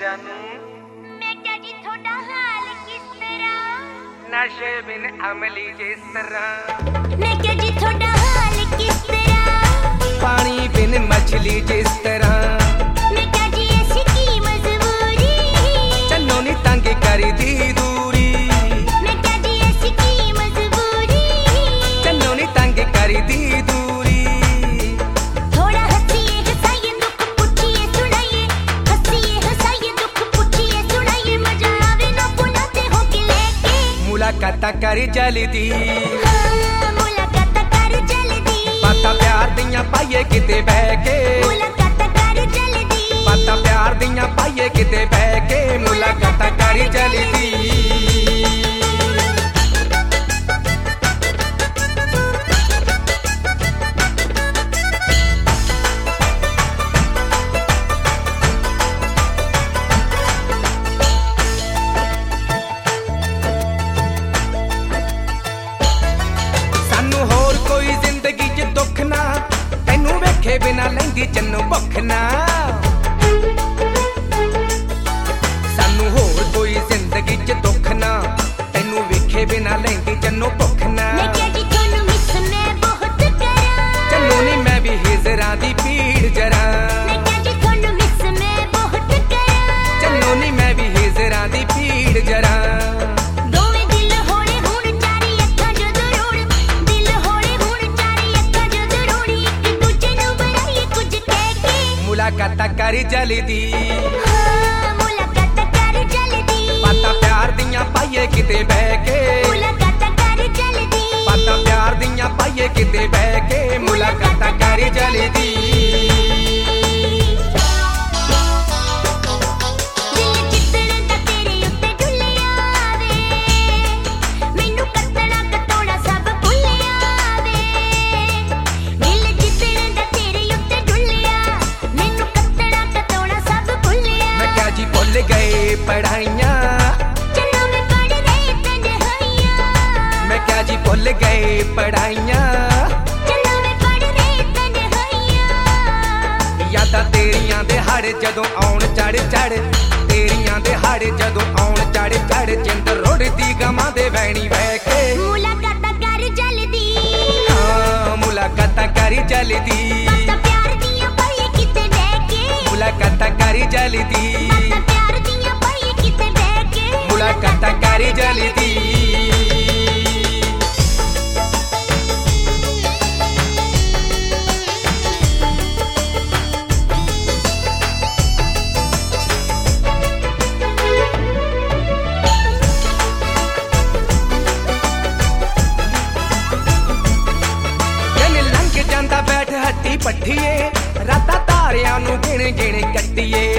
जानू। बेटा जी थोड़ा हाल किस तरह? नशे बिन अमली जिस तरह? मैं क्या जी थोड़ा हाल किस तरह? पानी बिन मछली जिस तरह? मुलाकात कर जल्दी। मुलाकात कर दी पता प्यार दिया पाइए किते बह के ना लेंगी जन्नू बखना मुलाकात कर जल्दी। मुलाकात कर पता प्यार दिया पाइए किते बह मुलाकात कर जल्दी। पता प्यार दिया पाइए किते बह के कर जल्दी। पढ़ाइया। मैं क्या जी भूल गए पढ़ाइया। यादा तेरिया दे जदों आउन चढ़ चढ़ तेरिया दे जदों आउन चढ़ चढ़ जिंद रुड़दी गमां दे के। हाँ, मुलाकात कर जल्दी। हाँ मुलाकात कर जल्दी। मुलाकात करी जल्दी। कथकारी जली पट्ठिए राता तारिया गिण गिण कट्टिए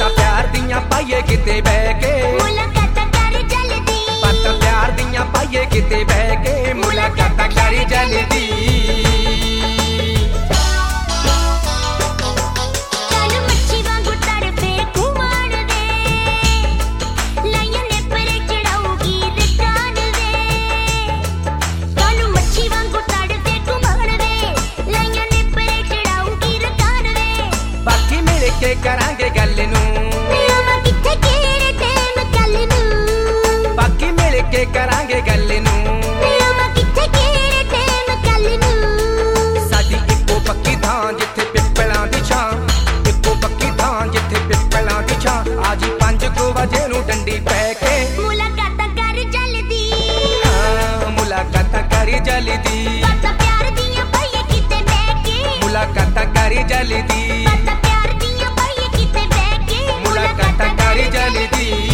Tá perto ਬਾਕੀ ਮਿਲ ਕੇ ਕਰਾਂਗੇ ਗੱਲ ਨੂੰ। ਆਵਾਂ ਕਿੱਥੇ ਕਿਹੜੇ ਟਾਈਮ ਕੱਲ ਨੂੰ ਬਾਕੀ ਮਿਲ ਕੇ ਕਰਾਂਗੇ ਗੱਲ ਨੂੰ। ਆਵਾਂ ਕਿੱਥੇ ਕਿਹੜੇ ਟਾਈਮ ਕੱਲ ਨੂੰ ਸਾਡੀ ਇੱਕੋ ਪੱਕੀ ਥਾਂ ਜਿੱਥੇ ਪਿੱਪਲਾਂ ਦੀ ਛਾਂ। ਇੱਕੋ ਪੱਕੀ ਥਾਂ ਜਿੱਥੇ ਪਿੱਪਲਾਂ ਦੀ ਛਾਂ। ਆਜੀ 5 ਵਜੇ ਨੂੰ ਡੰਡੀ ਪੈ ਕੇ। ਮੁਲਾਕਾਤਾਂ ਕਰ ਜਲਦੀ। ਹਾਂ ਮੁਲਾਕਾਤਾਂ ਕਰੀ ਜਲਦੀ। ਪਤਾ ਪਿਆਰ ਦੀਆਂ ਪਾਈਏ ਕਿਤੇ ਬਹਿ ਕੇ। ਮੁਲਾਕਾਤਾਂ ਕਰੀ ਜਲਦੀ। सारी जल दी